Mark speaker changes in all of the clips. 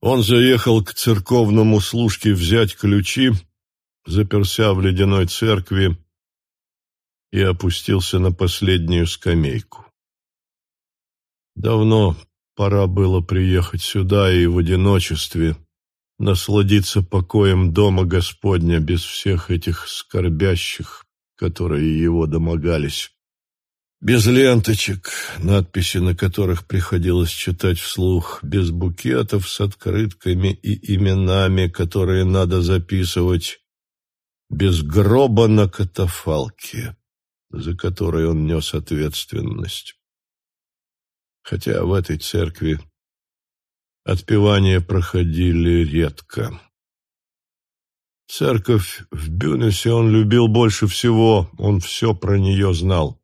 Speaker 1: Он заехал к церковному служке взять ключи, заперся в ледяной церкви и опустился на последнюю скамейку. Давно пора было приехать сюда и в одиночестве насладиться покоем дома Господня без всех этих скорбящих, которые его домогались. Без ленточек, надписи на которых приходилось читать вслух, без букетов с открытками и именами, которые надо записывать, без гроба на катафалке, за который он нес ответственность. Хотя в этой церкви отпевания проходили редко. Церковь в Бюнесе он любил больше всего, он все про нее знал.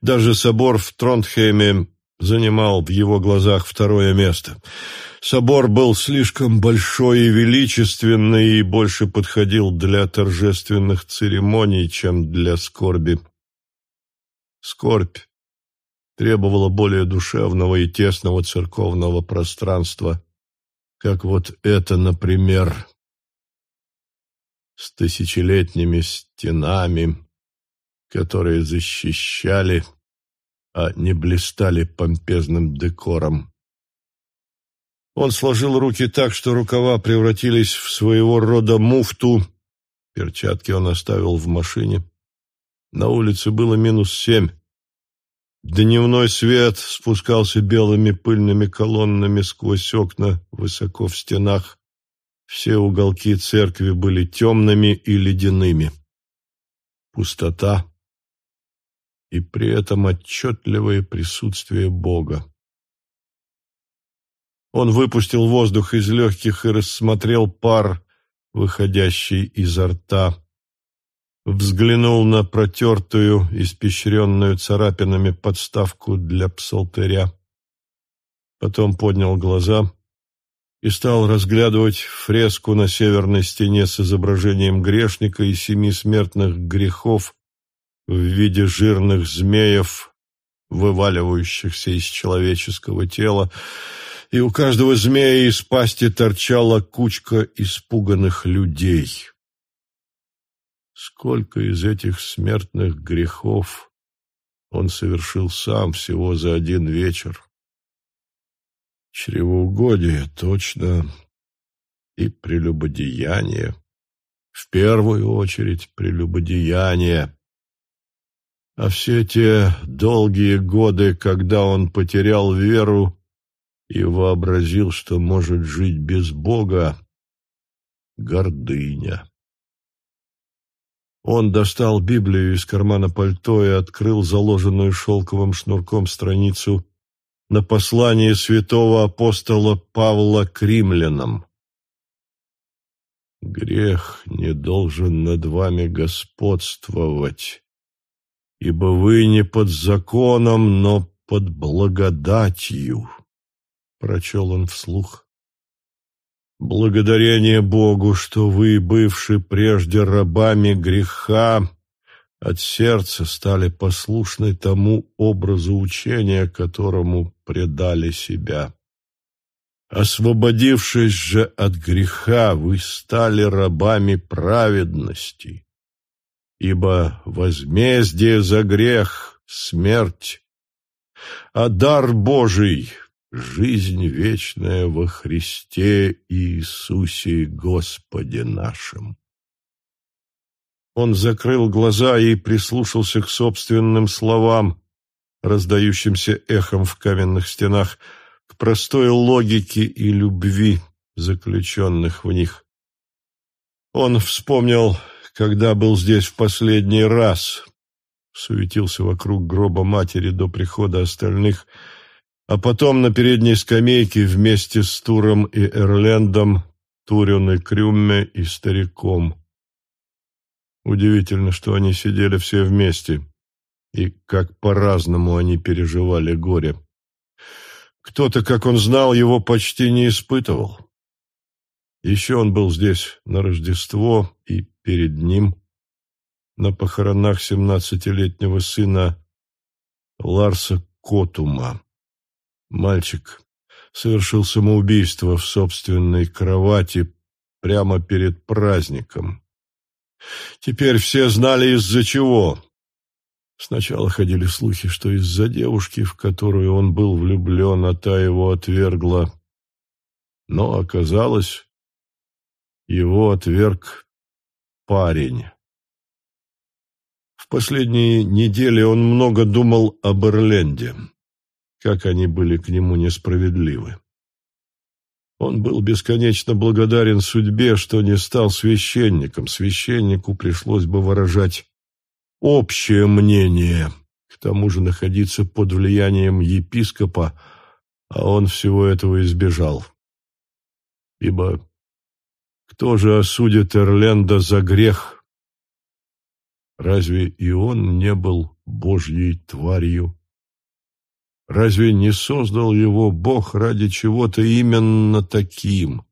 Speaker 1: Даже собор в Тронтхейме занимал в его глазах второе место. Собор был слишком большой и величественный и больше подходил для торжественных церемоний, чем для скорби. Скорбь требовала более душевного и тесного церковного пространства, как вот это, например, с тысячелетними стенами, которые защищали, а не блистали помпезным декором. Он сложил руки так, что рукава превратились в своего рода муфту. Перчатки он оставил в машине. На улице было минус семь. Дневной свет спускался белыми пыльными колоннами сквозь окна высоко в стенах. Все уголки церкви были темными и ледяными. Пустота и при этом отчетливое присутствие Бога. Он выпустил воздух из легких и рассмотрел пар, выходящий изо рта. Взглянул на протертую, испещренную царапинами подставку для псалтыря. Потом поднял глаза и стал разглядывать фреску на северной стене с изображением грешника и семи смертных грехов, в виде жирных змеев, вываливающихся из человеческого тела, и у каждого змея из пасти торчала кучка испуганных людей. Сколько из этих смертных грехов он совершил сам всего за один вечер? Чревоугодие, точно, и прелюбодеяние. В первую очередь прелюбодеяние. А все те долгие годы, когда он потерял веру и вообразил, что может жить без Бога, гордыня. Он достал Библию из кармана пальто и открыл заложенную шелковым шнурком страницу на послание святого апостола Павла к римлянам. «Грех не должен над вами господствовать» ибо вы не под законом, но под благодатью, — прочел он вслух. Благодарение Богу, что вы, бывшие прежде рабами греха, от сердца стали послушны тому образу учения, которому предали себя. Освободившись же от греха, вы стали рабами праведности ибо возмездие за грех — смерть, а дар Божий — жизнь вечная во Христе Иисусе Господе нашим. Он закрыл глаза и прислушался к собственным словам, раздающимся эхом в каменных стенах, к простой логике и любви, заключенных в них. Он вспомнил когда был здесь в последний раз. Суетился вокруг гроба матери до прихода остальных, а потом на передней скамейке вместе с Туром и Эрлендом, Турен и Крюмме и стариком. Удивительно, что они сидели все вместе, и как по-разному они переживали горе. Кто-то, как он знал, его почти не испытывал. Еще он был здесь на Рождество, и перед ним, на похоронах семнадцатилетнего сына Ларса Котума. Мальчик, совершил самоубийство в собственной кровати прямо перед праздником. Теперь все знали из-за чего. Сначала ходили слухи, что из-за девушки, в которую он был влюблен, а та его отвергла. Но оказалось, его отверг парень. В последние недели он много думал об Эрленде, как они были к нему несправедливы. Он был бесконечно благодарен судьбе, что не стал священником. Священнику пришлось бы выражать общее мнение, к тому же находиться под влиянием епископа, а он всего этого избежал. Ибо кто же осудит Эрленда за грех? Разве и он не был Божьей тварью? Разве не создал его Бог ради чего-то именно таким?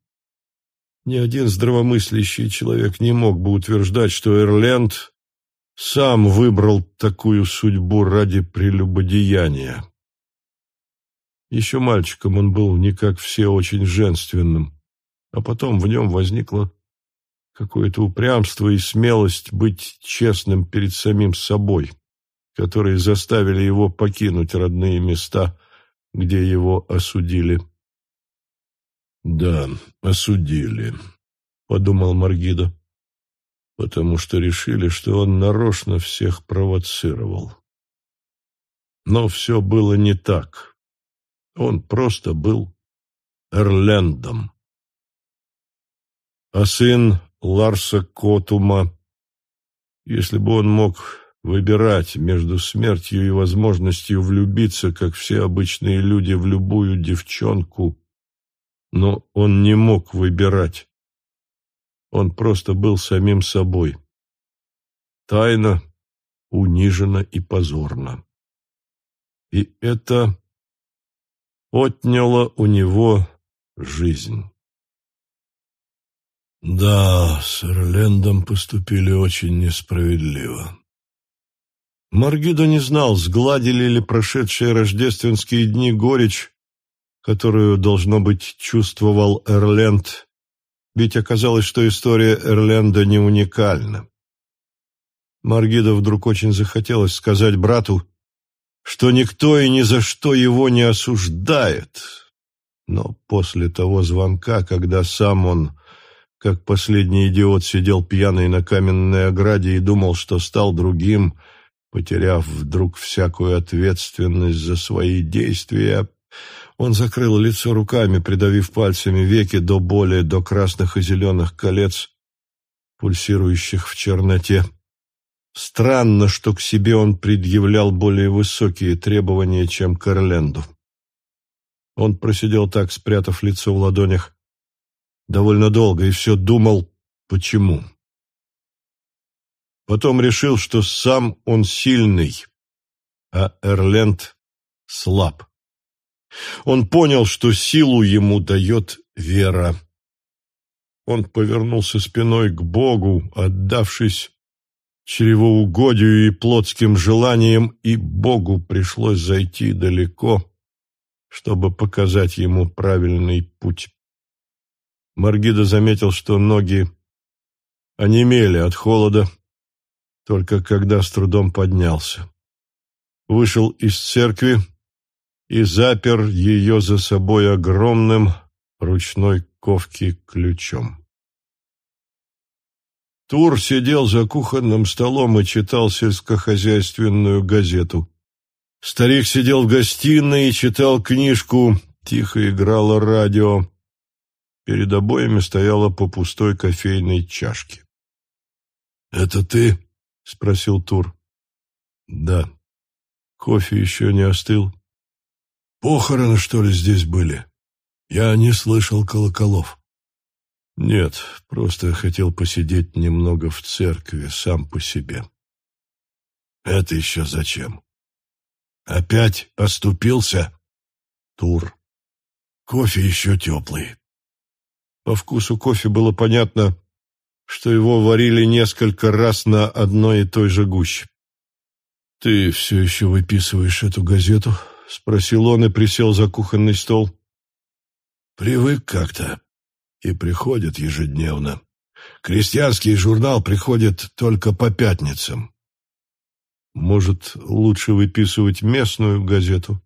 Speaker 1: Ни один здравомыслящий человек не мог бы утверждать, что Эрленд сам выбрал такую судьбу ради прелюбодеяния. Еще мальчиком он был не как все очень женственным, а потом в нем возникло какое-то упрямство и смелость быть честным перед самим собой, которые заставили его покинуть родные места, где его осудили. «Да, осудили», — подумал Маргида потому что решили, что он нарочно всех провоцировал. Но все было не так. Он просто был Эрлендом. А сын Ларса Котума, если бы он мог выбирать между смертью и возможностью влюбиться, как все обычные люди, в любую девчонку, но он не мог выбирать. Он просто был самим собой. Тайно, униженно и позорно. И это отняло у него жизнь. Да, с Эрлендом поступили очень несправедливо. Маргидо не знал, сгладили ли прошедшие рождественские дни горечь, которую, должно быть, чувствовал Эрленд ведь оказалось, что история Эрленда не уникальна. Маргида вдруг очень захотелось сказать брату, что никто и ни за что его не осуждает. Но после того звонка, когда сам он, как последний идиот, сидел пьяный на каменной ограде и думал, что стал другим, потеряв вдруг всякую ответственность за свои действия, он закрыл лицо руками, придавив пальцами веки до боли, до красных и зеленых колец, пульсирующих в черноте. Странно, что к себе он предъявлял более высокие требования, чем к Эрленду. Он просидел так, спрятав лицо в ладонях, довольно долго, и все думал, почему. Потом решил, что сам он сильный, а Эрленд слаб. Он понял, что силу ему дает вера. Он повернулся спиной к Богу, отдавшись чревоугодию и плотским желаниям, и Богу пришлось зайти далеко, чтобы показать ему правильный путь. Маргида заметил, что ноги онемели от холода, только когда с трудом поднялся. Вышел из церкви, и запер ее за собой огромным ручной ковки ключом. Тур сидел за кухонным столом и читал сельскохозяйственную газету. Старик сидел в гостиной и читал книжку, тихо играло радио. Перед обоями стояла по пустой кофейной чашке. «Это ты?» — спросил Тур. «Да. Кофе еще не остыл?» Похороны, что ли, здесь были? Я не слышал колоколов. Нет, просто хотел посидеть немного в церкви сам по себе. Это еще зачем? Опять оступился? Тур. Кофе еще теплый. По вкусу кофе было понятно, что его варили несколько раз на одной и той же гуще. Ты все еще выписываешь эту газету? — спросил он и присел за кухонный стол.
Speaker 2: Привык как-то и приходит ежедневно. Крестьянский журнал приходит только по пятницам.
Speaker 1: Может, лучше выписывать местную газету?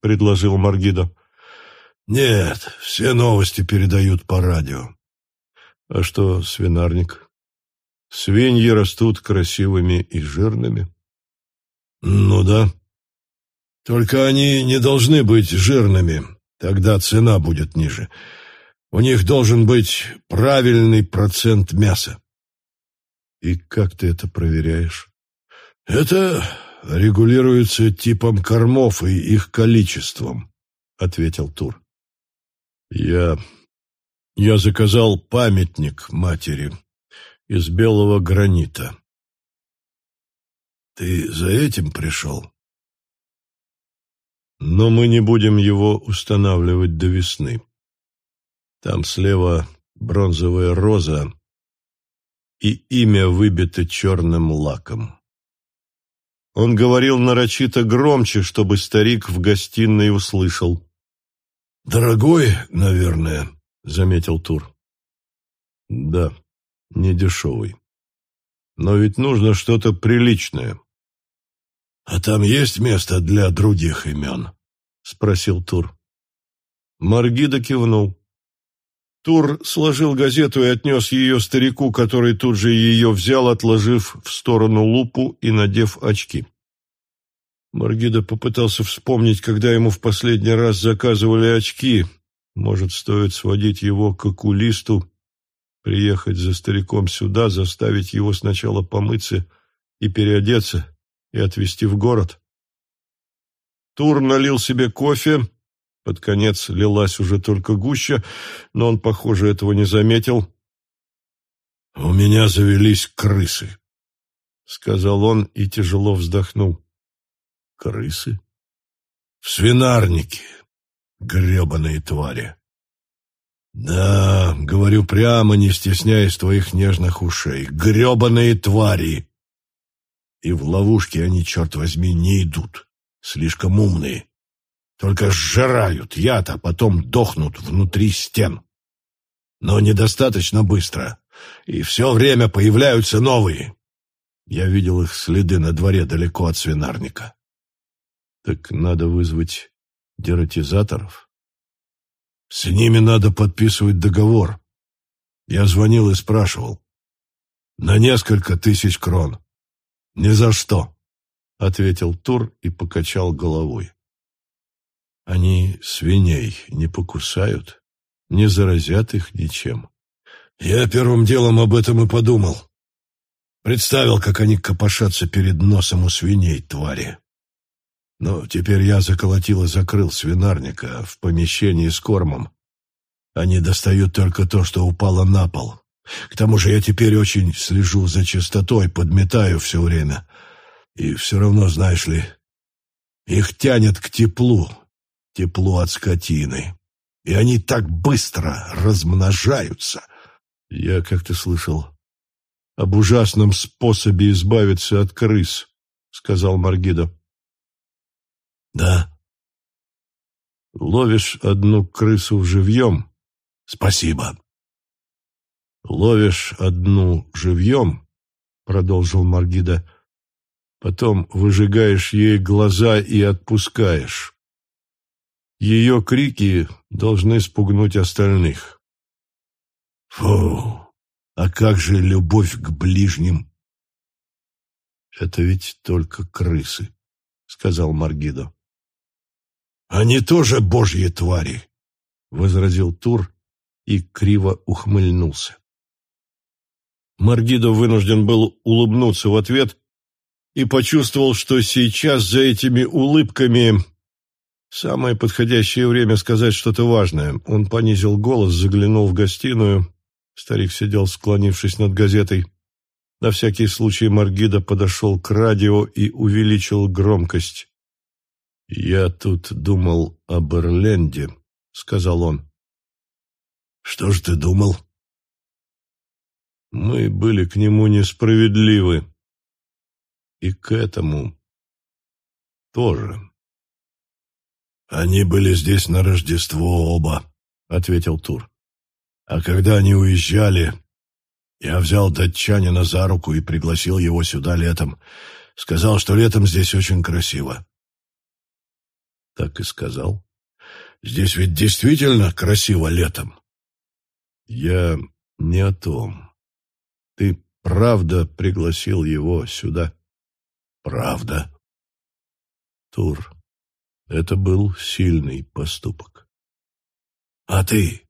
Speaker 1: предложил Маргидо.
Speaker 2: Нет, все новости передают по радио.
Speaker 1: А что свинарник? Свиньи растут красивыми и жирными.
Speaker 2: Ну да. Только они не должны быть жирными, тогда цена будет ниже. У них должен быть правильный процент мяса.
Speaker 1: И как ты это проверяешь?
Speaker 2: Это регулируется типом кормов и их количеством, ответил Тур. Я я заказал памятник матери из белого гранита. Ты за этим пришел?
Speaker 1: Но мы не будем его устанавливать до весны. Там слева бронзовая роза, и имя выбито черным лаком. Он говорил нарочито громче, чтобы старик в гостиной услышал.
Speaker 2: «Дорогой, наверное», — заметил Тур.
Speaker 1: «Да, не дешевый. Но ведь нужно что-то приличное».
Speaker 2: «А там есть место для других имен?» — спросил Тур.
Speaker 1: Маргида кивнул. Тур сложил газету и отнес ее старику, который тут же ее взял, отложив в сторону лупу и надев очки. Маргида попытался вспомнить, когда ему в последний раз заказывали очки. Может, стоит сводить его к окулисту, приехать за стариком сюда, заставить его сначала помыться и переодеться, и отвезти в город. Тур налил себе кофе, под конец лилась уже только гуща, но он, похоже, этого не заметил.
Speaker 2: «У меня завелись крысы», —
Speaker 1: сказал он и тяжело вздохнул.
Speaker 2: «Крысы?» «В свинарнике, гребаные твари». «Да, говорю прямо, не стесняясь твоих нежных ушей, гребаные твари!» И в ловушки они, черт возьми, не идут, слишком умные. Только сжирают яд, а потом дохнут внутри стен. Но недостаточно быстро, и все время появляются новые. Я видел их следы на дворе далеко от свинарника.
Speaker 1: Так надо вызвать дератизаторов.
Speaker 2: С ними надо подписывать договор. Я звонил и спрашивал. На несколько тысяч крон. Ни за что, — ответил Тур и покачал головой. Они свиней не покусают, не заразят их ничем. Я первым делом об этом и подумал. Представил, как они копошатся перед носом у свиней, твари. Но теперь я заколотил и закрыл свинарника в помещении с кормом. Они достают только то, что упало на пол. К тому же я теперь очень слежу за чистотой, подметаю все время. И все равно, знаешь ли, их тянет к теплу, тепло от скотины. И они так быстро размножаются.
Speaker 1: Я как-то слышал об ужасном способе избавиться от крыс, сказал Маргидо.
Speaker 2: Да.
Speaker 1: Ловишь одну крысу живьем.
Speaker 2: Спасибо.
Speaker 1: Ловишь одну живьем, продолжил Маргида, потом выжигаешь ей глаза и отпускаешь. Ее крики должны спугнуть остальных.
Speaker 2: Фу, а как же любовь к ближним?
Speaker 1: Это ведь только крысы, сказал Маргидо.
Speaker 2: Они тоже божьи твари,
Speaker 1: возразил Тур и криво ухмыльнулся. Маргидо вынужден был улыбнуться в ответ и почувствовал, что сейчас за этими улыбками Самое подходящее время сказать что-то важное. Он понизил голос, заглянул в гостиную. Старик сидел, склонившись над газетой. На всякий случай Маргида подошел к радио и увеличил громкость. «Я тут думал об Эрленде», — сказал он.
Speaker 2: «Что ж ты думал?»
Speaker 1: «Мы были к нему несправедливы. И к этому тоже».
Speaker 2: Они были здесь на Рождество оба, ответил Тур. А когда они уезжали, я взял датчанина за руку и пригласил его сюда летом. Сказал, что летом здесь очень красиво. Так и сказал. Здесь ведь действительно красиво летом. Я не о том. Ты правда пригласил его сюда? Правда. Тур, это был сильный поступок. А ты?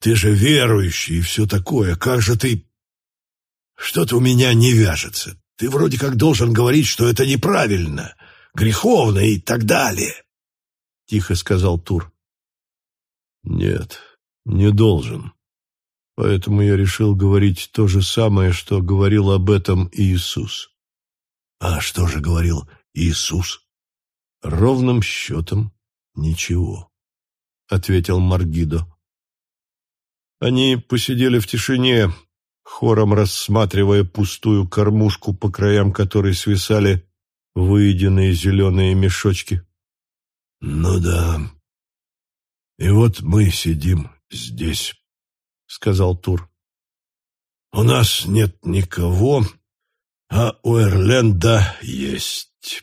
Speaker 2: Ты же верующий и все такое. Как же ты... Что-то у меня не вяжется. Ты вроде как должен говорить, что это неправильно, греховно и так далее. Тихо сказал Тур. Нет, не должен. Поэтому я решил говорить то же самое, что говорил об этом Иисус. А что же говорил Иисус? Ровным счетом ничего, ответил Маргидо. Они посидели в тишине, хором рассматривая пустую кормушку, по краям которой свисали выеденные зеленые мешочки. «Ну да. И вот мы сидим здесь», — сказал Тур. «У нас нет никого, а у Эрленда есть.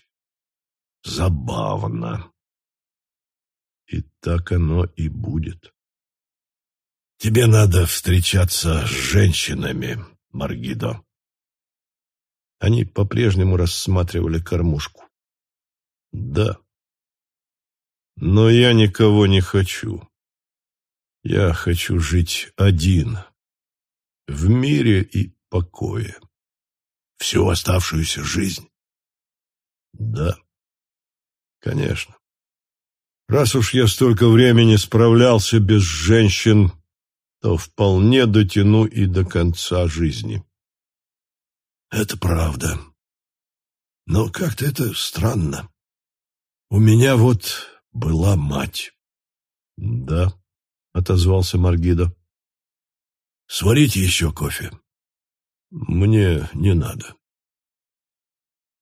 Speaker 2: Забавно». И так оно и будет. Тебе надо встречаться с женщинами, Маргидо. Они по-прежнему рассматривали кормушку. Да. Но я никого не хочу. Я хочу жить один, в мире и покое. Всю оставшуюся жизнь. Да, конечно. Раз уж я столько времени справлялся без женщин, то вполне дотяну и до конца жизни. Это правда. Но как-то это странно. У меня вот была мать. Да, отозвался Маргидо. Сварите еще кофе. Мне не надо.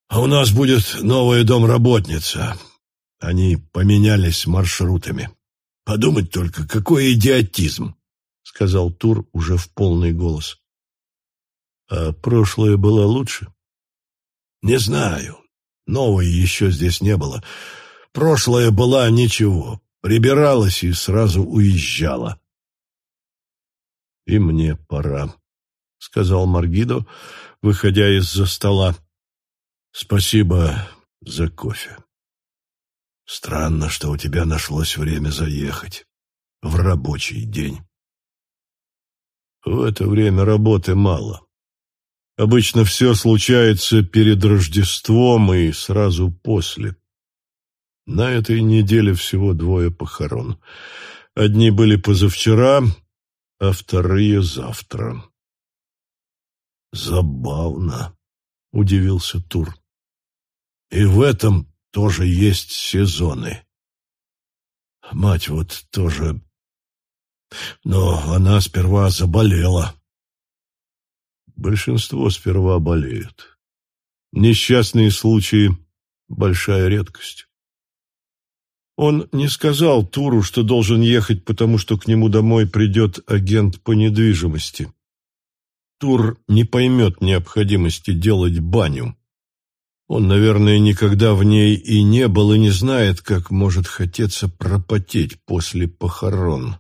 Speaker 2: А у нас будет новая домработница. Они поменялись маршрутами. Подумать только, какой идиотизм. — сказал Тур уже в полный голос. «А прошлое было лучше?» «Не знаю. Новой еще здесь не было. Прошлое была ничего. Прибиралась и сразу уезжала». «И мне пора», — сказал Маргидо, выходя из-за стола. «Спасибо за кофе. Странно, что у тебя нашлось время заехать в рабочий день». В это время работы мало. Обычно все случается перед Рождеством и сразу после. На этой неделе всего двое похорон. Одни были позавчера, а вторые завтра. Забавно, удивился Тур. И в этом тоже есть сезоны. Мать вот тоже но она сперва заболела. Большинство сперва болеют. Несчастные случаи — большая редкость. Он не сказал Туру, что должен ехать, потому что к нему домой придет агент по недвижимости. Тур не поймет необходимости делать баню. Он, наверное, никогда в ней и не был, и не знает, как может хотеться пропотеть после похорон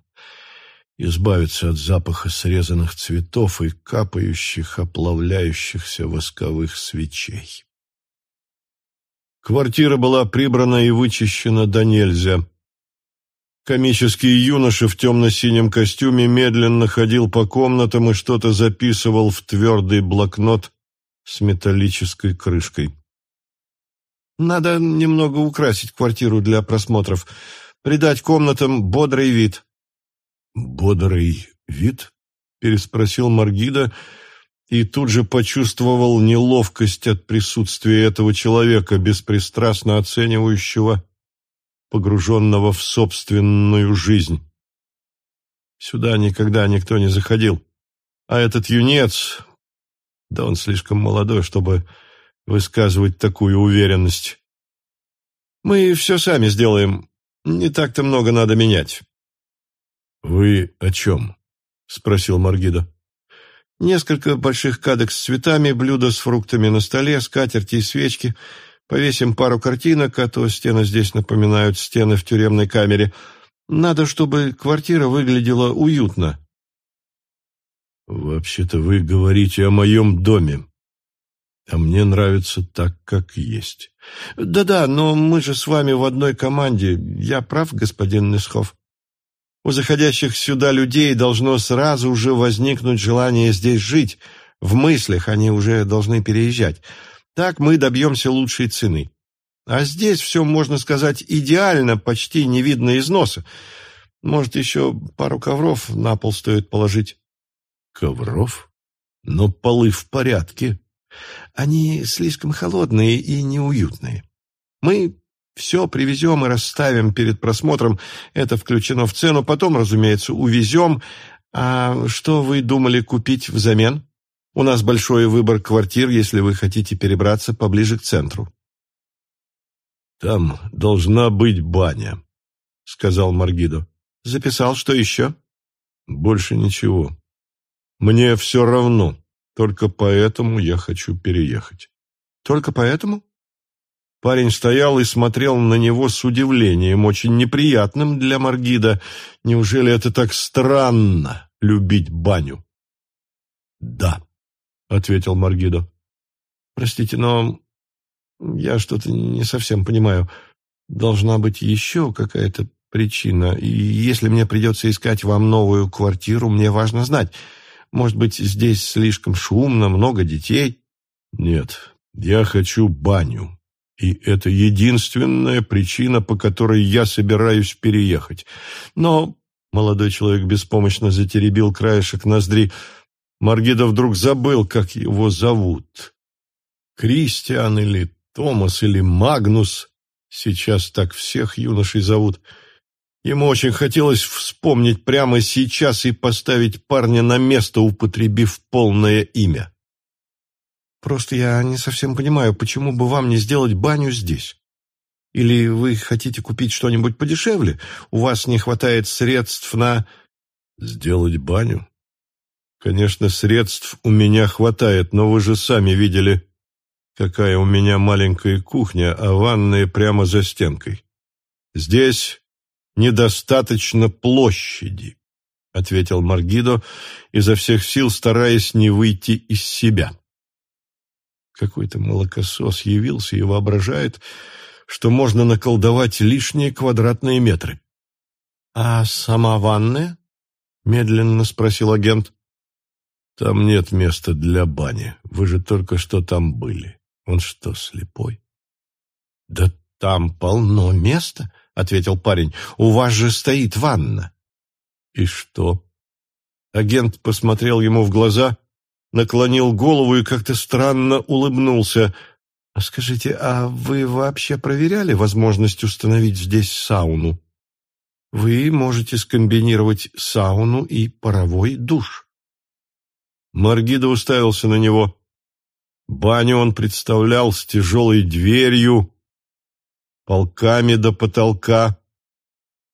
Speaker 2: избавиться от запаха срезанных цветов и капающих, оплавляющихся восковых свечей. Квартира была прибрана и вычищена до нельзя. Комический юноша в темно-синем костюме медленно ходил по комнатам и что-то записывал в твердый блокнот с металлической крышкой. «Надо немного украсить квартиру для просмотров, придать комнатам бодрый вид», «Бодрый вид?» — переспросил Маргида и тут же почувствовал неловкость от присутствия этого человека, беспристрастно оценивающего, погруженного в собственную жизнь. Сюда никогда никто не заходил. А этот юнец, да он слишком молодой, чтобы высказывать такую уверенность. Мы все сами сделаем, не так-то много надо менять.
Speaker 1: «Вы о чем?» — спросил Маргида.
Speaker 2: «Несколько больших кадок с цветами, блюдо с фруктами на столе, скатерти и свечки. Повесим пару картинок, а то стены здесь напоминают стены в тюремной камере. Надо, чтобы квартира выглядела уютно».
Speaker 1: «Вообще-то вы говорите о моем доме, а мне нравится так, как есть».
Speaker 2: «Да-да, но мы же с вами в одной команде. Я прав, господин Несхов?» У заходящих сюда людей должно сразу же возникнуть желание здесь жить. В мыслях они уже должны переезжать. Так мы добьемся лучшей цены. А здесь все, можно сказать, идеально, почти не видно износа. Может, еще пару ковров на пол стоит положить.
Speaker 1: Ковров? Но полы в порядке.
Speaker 2: Они слишком холодные и неуютные. Мы все привезем и расставим перед просмотром. Это включено в цену. Потом, разумеется, увезем. А что вы думали купить взамен? У нас большой выбор квартир, если вы хотите перебраться поближе к центру.
Speaker 1: Там должна быть баня, сказал Маргидо.
Speaker 2: Записал, что еще?
Speaker 1: Больше ничего. Мне все равно. Только поэтому я хочу переехать.
Speaker 2: Только поэтому?
Speaker 1: Парень стоял и смотрел на него с удивлением, очень неприятным для Маргида. Неужели это так странно — любить баню? «Да», — ответил Маргидо.
Speaker 2: «Простите, но я что-то не совсем понимаю. Должна быть еще какая-то причина. И если мне придется искать вам новую квартиру, мне важно знать. Может быть, здесь слишком шумно, много детей?»
Speaker 1: «Нет, я хочу баню», и это единственная причина, по которой я собираюсь переехать. Но молодой человек беспомощно затеребил краешек ноздри. Маргида вдруг забыл, как его зовут. Кристиан или Томас или Магнус. Сейчас так всех юношей зовут. Ему очень хотелось вспомнить прямо сейчас и поставить парня на место, употребив полное имя.
Speaker 2: Просто я не совсем понимаю, почему бы вам не сделать баню здесь? Или вы хотите купить что-нибудь подешевле? У вас не хватает средств на...
Speaker 1: Сделать баню? Конечно, средств у меня хватает, но вы же сами видели, какая у меня маленькая кухня, а ванная прямо за стенкой. Здесь недостаточно площади, ответил Маргидо, изо всех сил стараясь не выйти из себя. Какой-то молокосос явился и воображает, что можно наколдовать лишние квадратные метры.
Speaker 2: — А сама ванная? — медленно спросил агент.
Speaker 1: — Там нет места для бани. Вы же только что там были. Он что, слепой?
Speaker 2: — Да там полно места, — ответил парень. — У вас же стоит ванна.
Speaker 1: — И что? Агент посмотрел ему в глаза наклонил голову и как-то странно улыбнулся.
Speaker 2: «Скажите, а вы вообще проверяли возможность установить здесь сауну? Вы можете скомбинировать сауну и паровой душ».
Speaker 1: Маргида уставился на него. Баню он представлял с тяжелой дверью, полками до потолка,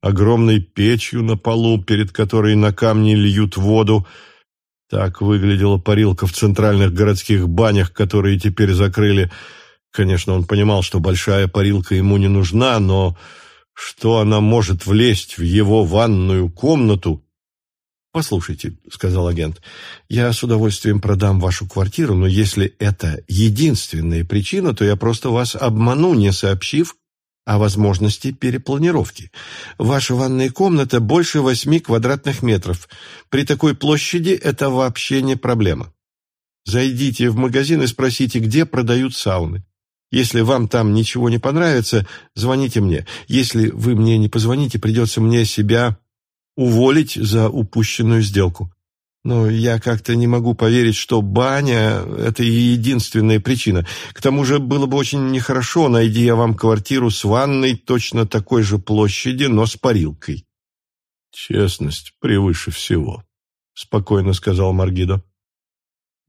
Speaker 1: огромной печью на полу, перед которой на камни льют воду, так выглядела парилка в центральных городских банях, которые теперь закрыли. Конечно, он понимал, что большая парилка ему не нужна, но что она может влезть в его ванную комнату?
Speaker 2: «Послушайте», — сказал агент, — «я с удовольствием продам вашу квартиру, но если это единственная причина, то я просто вас обману, не сообщив, о возможности перепланировки. Ваша ванная комната больше восьми квадратных метров. При такой площади это вообще не проблема. Зайдите в магазин и спросите, где продают сауны. Если вам там ничего не понравится, звоните мне. Если вы мне не позвоните, придется мне себя уволить за упущенную сделку. Но я как-то не могу поверить, что баня — это единственная причина. К тому же было бы очень нехорошо, найди я вам квартиру с ванной точно такой же площади, но с парилкой.
Speaker 1: «Честность превыше всего», — спокойно сказал Маргидо.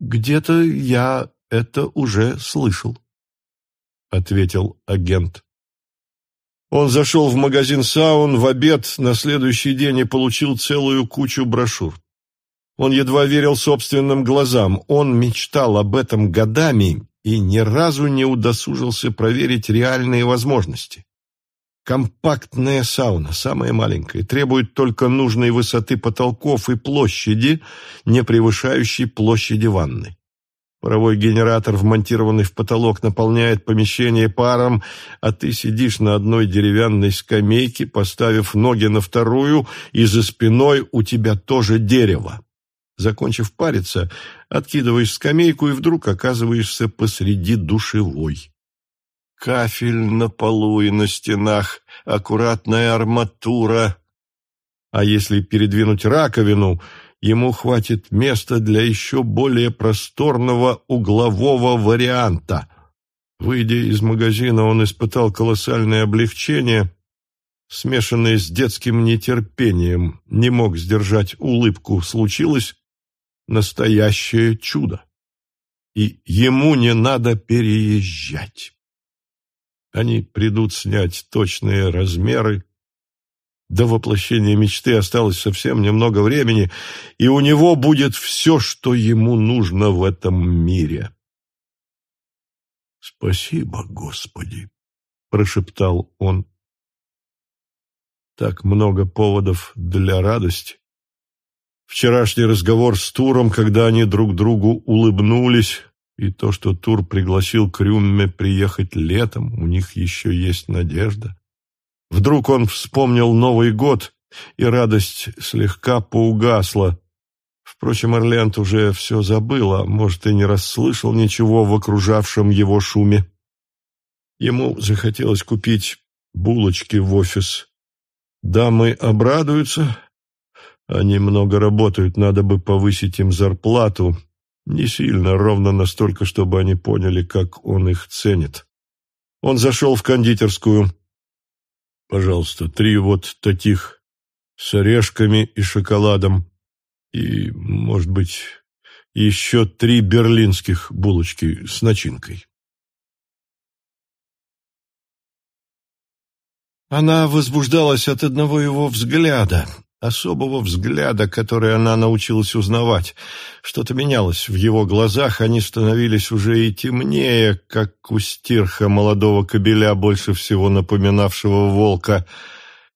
Speaker 2: «Где-то я это уже слышал», — ответил агент.
Speaker 1: Он зашел в магазин «Саун» в обед на следующий день и получил целую кучу брошюр. Он едва верил собственным глазам. Он мечтал об этом годами и ни разу не удосужился проверить реальные возможности. Компактная сауна, самая маленькая, требует только нужной высоты потолков и площади, не превышающей площади ванны. Паровой генератор, вмонтированный в потолок, наполняет помещение паром, а ты сидишь на одной деревянной скамейке, поставив ноги на вторую, и за спиной у тебя тоже дерево. Закончив париться, откидываешь скамейку и вдруг оказываешься посреди душевой. Кафель на полу и на стенах, аккуратная арматура. А если передвинуть раковину, ему хватит места для еще более просторного углового варианта. Выйдя из магазина, он испытал колоссальное облегчение, смешанное с детским нетерпением, не мог сдержать улыбку. Случилось настоящее чудо. И ему не надо переезжать. Они придут снять точные размеры. До воплощения мечты осталось совсем немного времени, и у него будет все, что ему нужно в этом мире. «Спасибо, Господи!» — прошептал он. Так много поводов для радости. Вчерашний разговор с Туром, когда они друг другу улыбнулись, и то, что Тур пригласил Крюмме приехать летом, у них еще есть надежда. Вдруг он вспомнил Новый год, и радость слегка поугасла. Впрочем, Эрленд уже все забыл, а может, и не расслышал ничего в окружавшем его шуме. Ему захотелось купить булочки в офис. Дамы обрадуются. Они много работают, надо бы повысить им зарплату. Не сильно, ровно настолько, чтобы они поняли, как он их ценит. Он зашел в кондитерскую. «Пожалуйста, три вот таких с орешками и шоколадом. И, может быть, еще три берлинских булочки с начинкой». Она возбуждалась от одного его взгляда, особого взгляда, который она научилась узнавать. Что-то менялось в его глазах, они становились уже и темнее, как у стирха молодого кобеля, больше всего напоминавшего волка.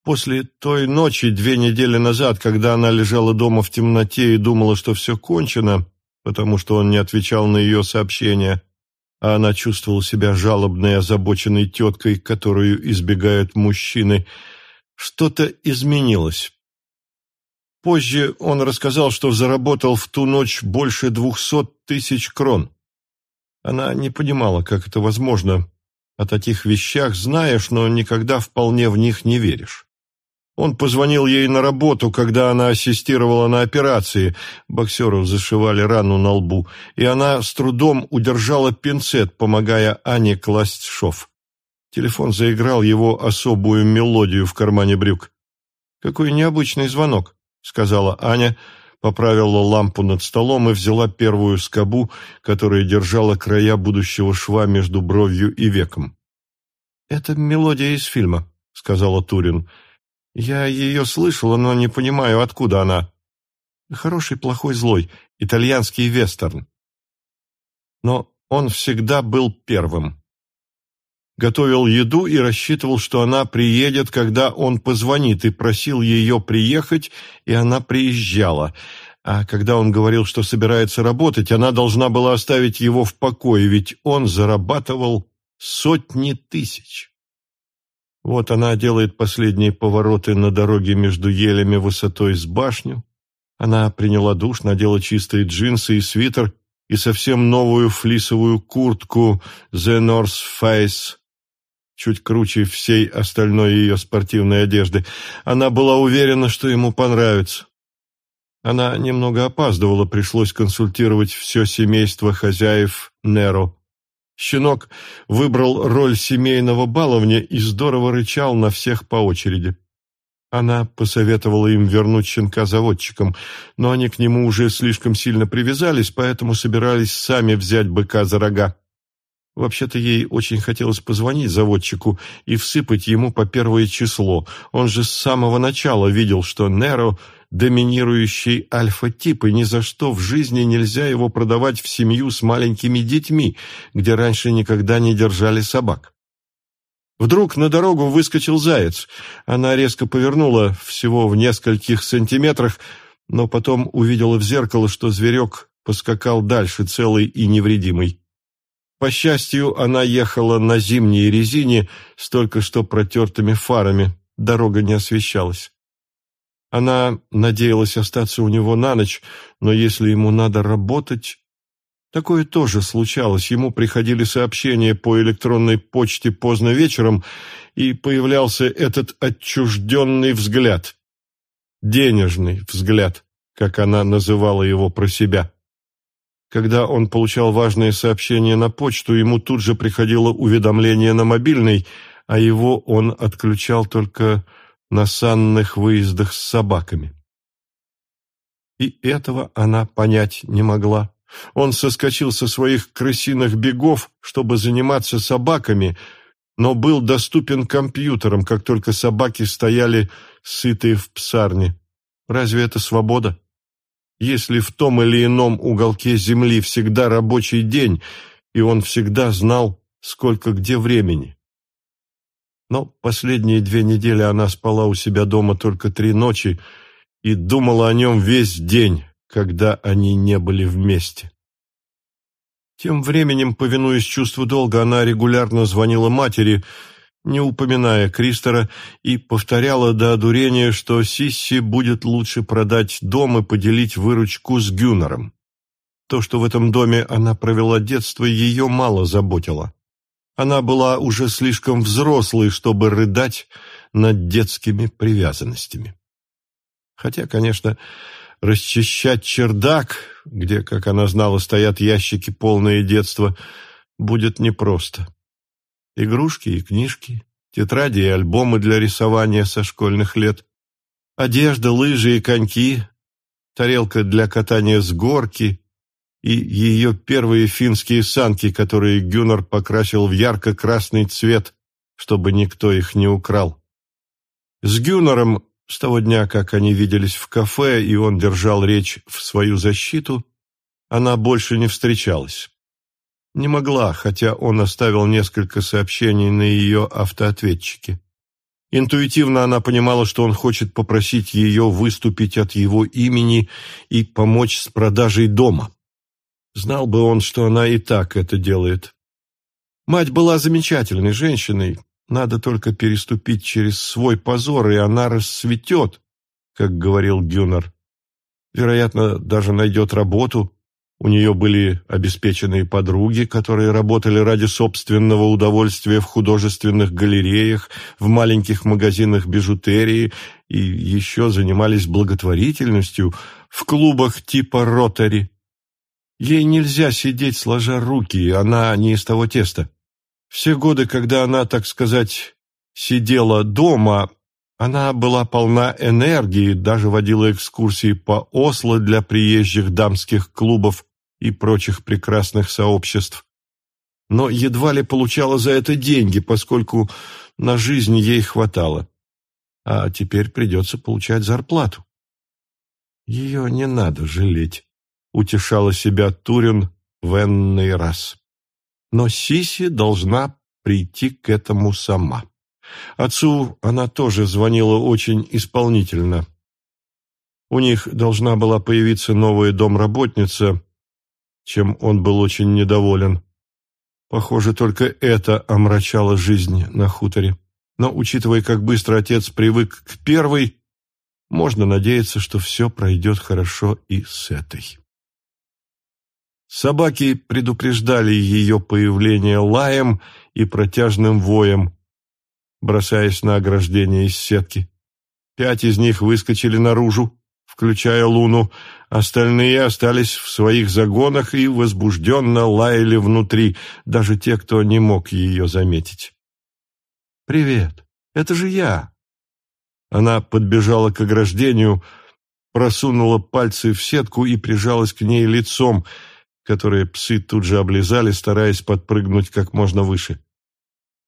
Speaker 1: После той ночи, две недели назад, когда она лежала дома в темноте и думала, что все кончено, потому что он не отвечал на ее сообщения, а она чувствовала себя жалобной озабоченной теткой, которую избегают мужчины, что-то изменилось. Позже он рассказал, что заработал в ту ночь больше двухсот тысяч крон. Она не понимала, как это возможно. О таких вещах знаешь, но никогда вполне в них не веришь. Он позвонил ей на работу, когда она ассистировала на операции. Боксеру зашивали рану на лбу, и она с трудом удержала пинцет, помогая Ане класть шов. Телефон заиграл его особую мелодию в кармане брюк. Какой необычный звонок сказала Аня, поправила лампу над столом и взяла первую скобу, которая держала края будущего шва между бровью и веком. «Это мелодия из фильма», — сказала Турин. «Я ее слышала, но не понимаю, откуда она. Хороший, плохой, злой, итальянский вестерн». Но он всегда был первым готовил еду и рассчитывал, что она приедет, когда он позвонит, и просил ее приехать, и она приезжала. А когда он говорил, что собирается работать, она должна была оставить его в покое, ведь он зарабатывал сотни тысяч. Вот она делает последние повороты на дороге между елями высотой с башню. Она приняла душ, надела чистые джинсы и свитер и совсем новую флисовую куртку «The North Face», чуть круче всей остальной ее спортивной одежды. Она была уверена, что ему понравится. Она немного опаздывала, пришлось консультировать все семейство хозяев Неро. Щенок выбрал роль семейного баловня и здорово рычал на всех по очереди. Она посоветовала им вернуть щенка заводчикам, но они к нему уже слишком сильно привязались, поэтому собирались сами взять быка за рога. Вообще-то ей очень хотелось позвонить заводчику и всыпать ему по первое число. Он же с самого начала видел, что Неро – доминирующий альфа-тип, и ни за что в жизни нельзя его продавать в семью с маленькими детьми, где раньше никогда не держали собак. Вдруг на дорогу выскочил заяц. Она резко повернула всего в нескольких сантиметрах, но потом увидела в зеркало, что зверек поскакал дальше целый и невредимый. По счастью, она ехала на зимней резине с только что протертыми фарами, дорога не освещалась. Она надеялась остаться у него на ночь, но если ему надо работать... Такое тоже случалось. Ему приходили сообщения по электронной почте поздно вечером, и появлялся этот отчужденный взгляд. Денежный взгляд, как она называла его про себя. Когда он получал важные сообщения на почту, ему тут же приходило уведомление на мобильный, а его он отключал только на санных выездах с собаками. И этого она понять не могла. Он соскочил со своих крысиных бегов, чтобы заниматься собаками, но был доступен компьютерам, как только собаки стояли сытые в псарне. Разве это свобода? Если в том или ином уголке земли всегда рабочий день, и он всегда знал, сколько где времени. Но последние две недели она спала у себя дома только три ночи и думала о нем весь день, когда они не были вместе. Тем временем, повинуясь чувству долга, она регулярно звонила матери, не упоминая Кристера, и повторяла до одурения, что Сисси будет лучше продать дом и поделить выручку с Гюнером. То, что в этом доме она провела детство, ее мало заботило. Она была уже слишком взрослой, чтобы рыдать над детскими привязанностями. Хотя, конечно, расчищать чердак, где, как она знала, стоят ящики полные детства, будет непросто. Игрушки и книжки, тетради и альбомы для рисования со школьных лет, одежда, лыжи и коньки, тарелка для катания с горки и ее первые финские санки, которые Гюнар покрасил в ярко-красный цвет, чтобы никто их не украл. С Гюнаром с того дня, как они виделись в кафе, и он держал речь в свою защиту, она больше не встречалась. Не могла, хотя он оставил несколько сообщений на ее автоответчике. Интуитивно она понимала, что он хочет попросить ее выступить от его имени и помочь с продажей дома. Знал бы он, что она и так это делает. Мать была замечательной женщиной, надо только переступить через свой позор, и она расцветет, как говорил Гюнер. Вероятно, даже найдет работу, у нее были обеспеченные подруги, которые работали ради собственного удовольствия в художественных галереях, в маленьких магазинах бижутерии и еще занимались благотворительностью в клубах типа «Ротари». Ей нельзя сидеть сложа руки, она не из того теста. Все годы, когда она, так сказать, сидела дома, она была полна энергии, даже водила экскурсии по Осло для приезжих дамских клубов и прочих прекрасных сообществ. Но едва ли получала за это деньги, поскольку на жизнь ей хватало. А теперь придется получать зарплату. Ее не надо жалеть, утешала себя Турин в энный раз. Но Сиси должна прийти к этому сама. Отцу она тоже звонила очень исполнительно. У них должна была появиться новая домработница, чем он был очень недоволен. Похоже, только это омрачало жизнь на хуторе. Но, учитывая, как быстро отец привык к первой, можно надеяться, что все пройдет хорошо и с этой. Собаки предупреждали ее появление лаем и протяжным воем, бросаясь на ограждение из сетки. Пять из них выскочили наружу, включая Луну, остальные остались в своих загонах и возбужденно лаяли внутри, даже те, кто не мог ее заметить. «Привет, это же я!» Она подбежала к ограждению, просунула пальцы в сетку и прижалась к ней лицом, которые псы тут же облизали, стараясь подпрыгнуть как можно выше.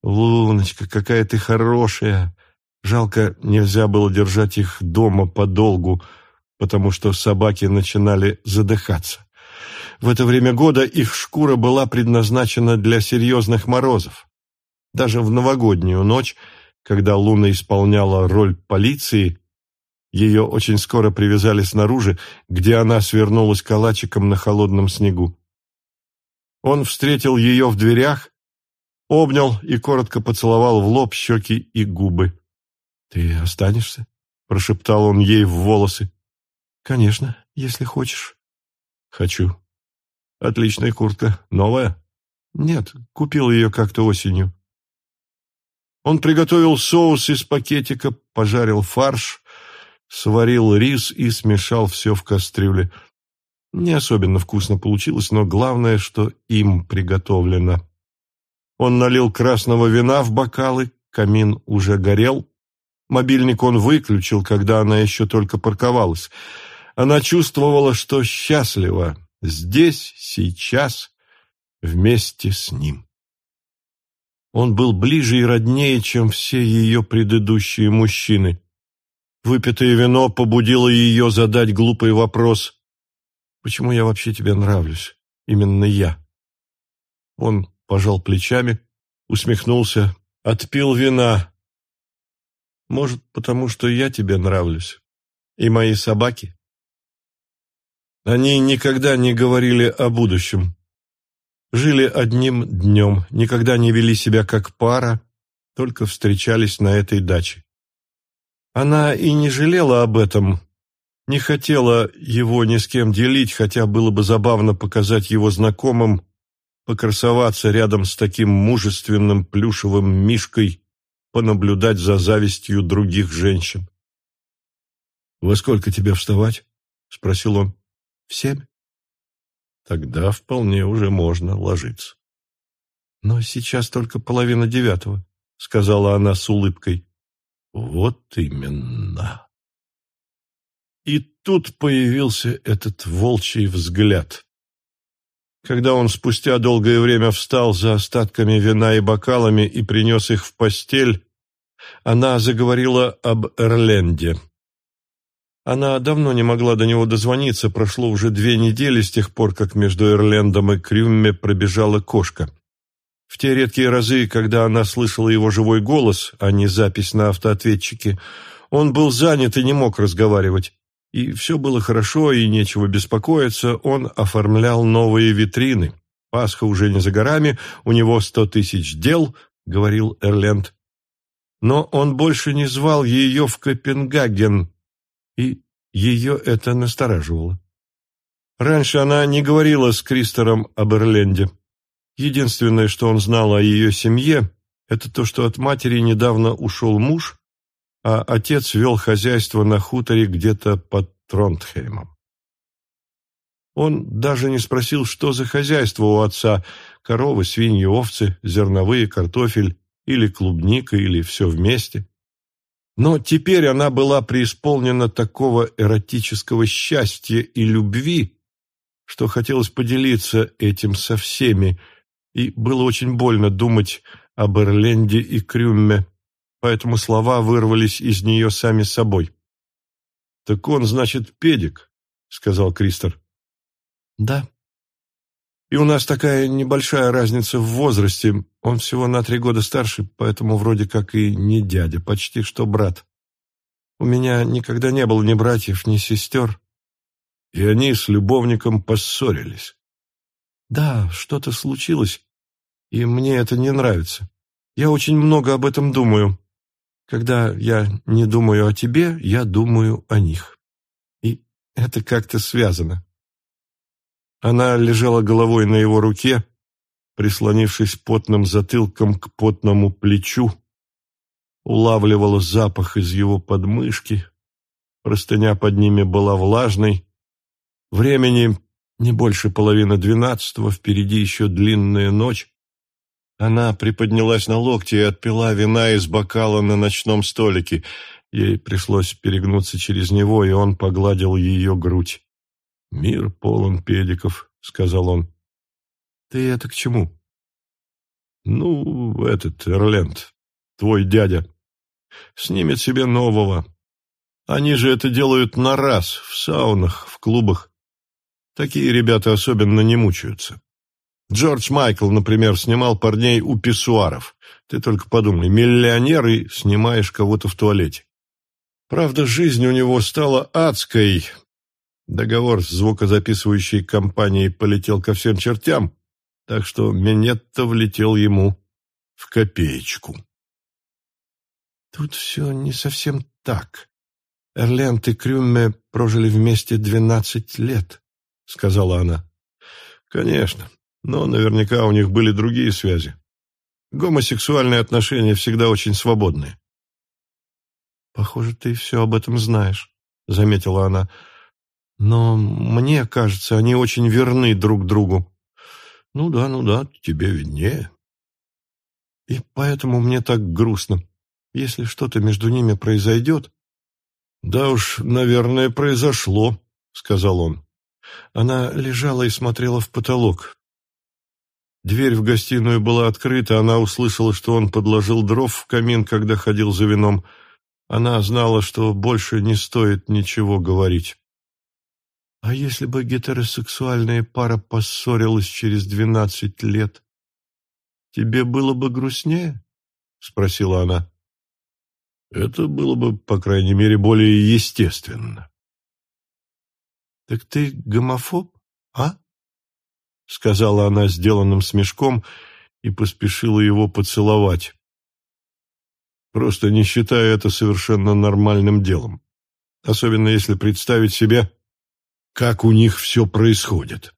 Speaker 1: «Луночка, какая ты хорошая!» Жалко, нельзя было держать их дома подолгу, потому что собаки начинали задыхаться. В это время года их шкура была предназначена для серьезных морозов. Даже в новогоднюю ночь, когда Луна исполняла роль полиции, ее очень скоро привязали снаружи, где она свернулась калачиком на холодном снегу. Он встретил ее в дверях, обнял и коротко поцеловал в лоб, щеки и губы. «Ты останешься?» — прошептал он ей в волосы. «Конечно, если хочешь». «Хочу». «Отличная куртка. Новая?» «Нет, купил ее как-то осенью». Он приготовил соус из пакетика, пожарил фарш, сварил рис и смешал все в кастрюле. Не особенно вкусно получилось, но главное, что им приготовлено. Он налил красного вина в бокалы, камин уже горел. Мобильник он выключил, когда она еще только парковалась. Она чувствовала, что счастлива здесь, сейчас, вместе с ним. Он был ближе и роднее, чем все ее предыдущие мужчины. Выпитое вино побудило ее задать глупый вопрос. «Почему я вообще тебе нравлюсь? Именно я?» Он пожал плечами, усмехнулся, отпил вина. «Может, потому что я тебе нравлюсь? И мои собаки?» Они никогда не говорили о будущем. Жили одним днем, никогда не вели себя как пара, только встречались на этой даче. Она и не жалела об этом, не хотела его ни с кем делить, хотя было бы забавно показать его знакомым, покрасоваться рядом с таким мужественным плюшевым мишкой, понаблюдать за завистью других женщин. «Во сколько тебе вставать?» — спросил он. «В семь». «Тогда вполне уже можно ложиться». «Но сейчас только половина девятого», — сказала она с улыбкой. Вот именно. И тут появился этот волчий взгляд. Когда он спустя долгое время встал за остатками вина и бокалами и принес их в постель, она заговорила об Эрленде. Она давно не могла до него дозвониться, прошло уже две недели с тех пор, как между Эрлендом и Крюмме пробежала кошка. В те редкие разы, когда она слышала его живой голос, а не запись на автоответчике, он был занят и не мог разговаривать. И все было хорошо, и нечего беспокоиться, он оформлял новые витрины. Пасха уже не за горами, у него сто тысяч дел, — говорил Эрленд. Но он больше не звал ее в Копенгаген, и ее это настораживало. Раньше она не говорила с Кристором об Эрленде. Единственное, что он знал о ее семье, это то, что от матери недавно ушел муж, а отец вел хозяйство на хуторе где-то под Тронтхеймом. Он даже не спросил, что за хозяйство у отца – коровы, свиньи, овцы, зерновые, картофель или клубника, или все вместе. Но теперь она была преисполнена такого эротического счастья и любви, что хотелось поделиться этим со всеми – и было очень больно думать об Эрленде и Крюмме, поэтому слова вырвались из нее сами собой. «Так он, значит, педик», — сказал Кристор. «Да. И у нас такая небольшая разница в возрасте. Он всего на три года старше, поэтому вроде как и не дядя, почти что брат. У меня никогда не было ни братьев, ни сестер». И они с любовником поссорились. «Да, что-то случилось, и мне это не нравится. Я очень много об этом думаю. Когда я не думаю о тебе, я думаю о них. И это как-то связано. Она лежала головой на его руке, прислонившись потным затылком к потному плечу, улавливала запах из его подмышки, простыня под ними была влажной. Времени не больше половины двенадцатого, впереди еще длинная ночь. Она приподнялась на локти и отпила вина из бокала на ночном столике. Ей пришлось перегнуться через него, и он погладил ее грудь. «Мир полон педиков», — сказал он.
Speaker 2: Ты это к чему?
Speaker 1: Ну, этот Эрленд, твой дядя, снимет себе нового. Они же это делают на раз, в саунах, в клубах. Такие ребята особенно не мучаются. Джордж Майкл, например, снимал парней у писсуаров. Ты только подумай, миллионер и снимаешь кого-то в туалете. Правда, жизнь у него стала адской. Договор с звукозаписывающей компанией полетел ко всем чертям, так что Минетто влетел ему в копеечку.
Speaker 2: Тут все не совсем так. Эрленд и Крюмме прожили вместе двенадцать лет, сказала она.
Speaker 1: Конечно, но наверняка у них были другие связи. Гомосексуальные отношения всегда очень свободные.
Speaker 2: «Похоже, ты все об этом знаешь», — заметила она. «Но мне кажется, они очень верны друг другу».
Speaker 1: «Ну да, ну да, тебе виднее».
Speaker 2: «И поэтому мне так грустно. Если что-то между ними произойдет...»
Speaker 1: «Да уж, наверное, произошло», — сказал он.
Speaker 2: Она лежала и смотрела в потолок.
Speaker 1: Дверь в гостиную была открыта, она услышала, что он подложил дров в камин, когда ходил за вином. Она знала, что больше не стоит ничего говорить.
Speaker 2: «А если бы гетеросексуальная пара поссорилась через двенадцать лет, тебе было бы грустнее?» — спросила она.
Speaker 1: «Это было бы, по крайней мере, более естественно».
Speaker 2: «Так ты гомофоб, а?» — сказала она сделанным смешком и поспешила его поцеловать
Speaker 1: просто не считая это совершенно нормальным делом. Особенно если представить себе, как у них все происходит.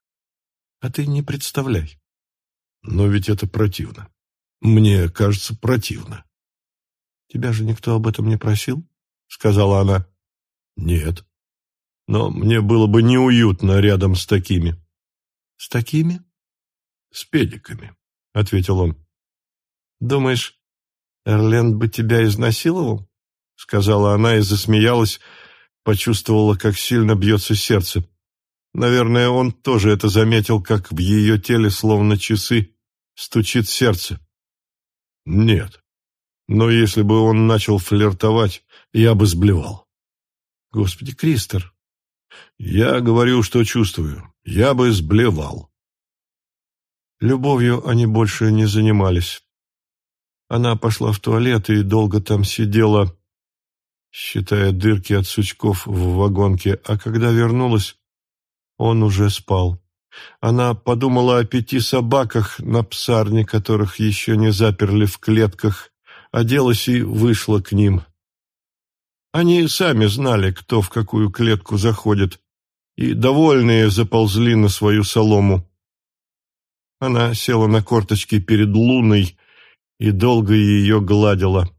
Speaker 2: А ты не представляй.
Speaker 1: Но ведь это противно. Мне кажется, противно.
Speaker 2: Тебя же никто об этом не просил? Сказала она.
Speaker 1: Нет. Но мне было бы неуютно рядом с такими.
Speaker 2: С такими?
Speaker 1: С педиками, ответил он.
Speaker 2: Думаешь, Эрленд бы тебя изнасиловал?» — сказала она и засмеялась, почувствовала, как сильно бьется сердце. Наверное, он тоже это заметил, как в ее теле, словно часы, стучит сердце.
Speaker 1: «Нет. Но если бы он начал флиртовать, я бы сблевал».
Speaker 2: «Господи, Кристер!»
Speaker 1: «Я говорю, что чувствую. Я бы сблевал».
Speaker 2: Любовью они больше не занимались. Она пошла в туалет и долго там сидела, считая дырки от сучков в вагонке, а когда вернулась, он уже спал. Она подумала о пяти собаках на псарне, которых еще не заперли в клетках, оделась и вышла к ним. Они сами знали, кто в какую клетку заходит, и, довольные, заползли на свою солому. Она села на корточки перед луной и долго ее гладила.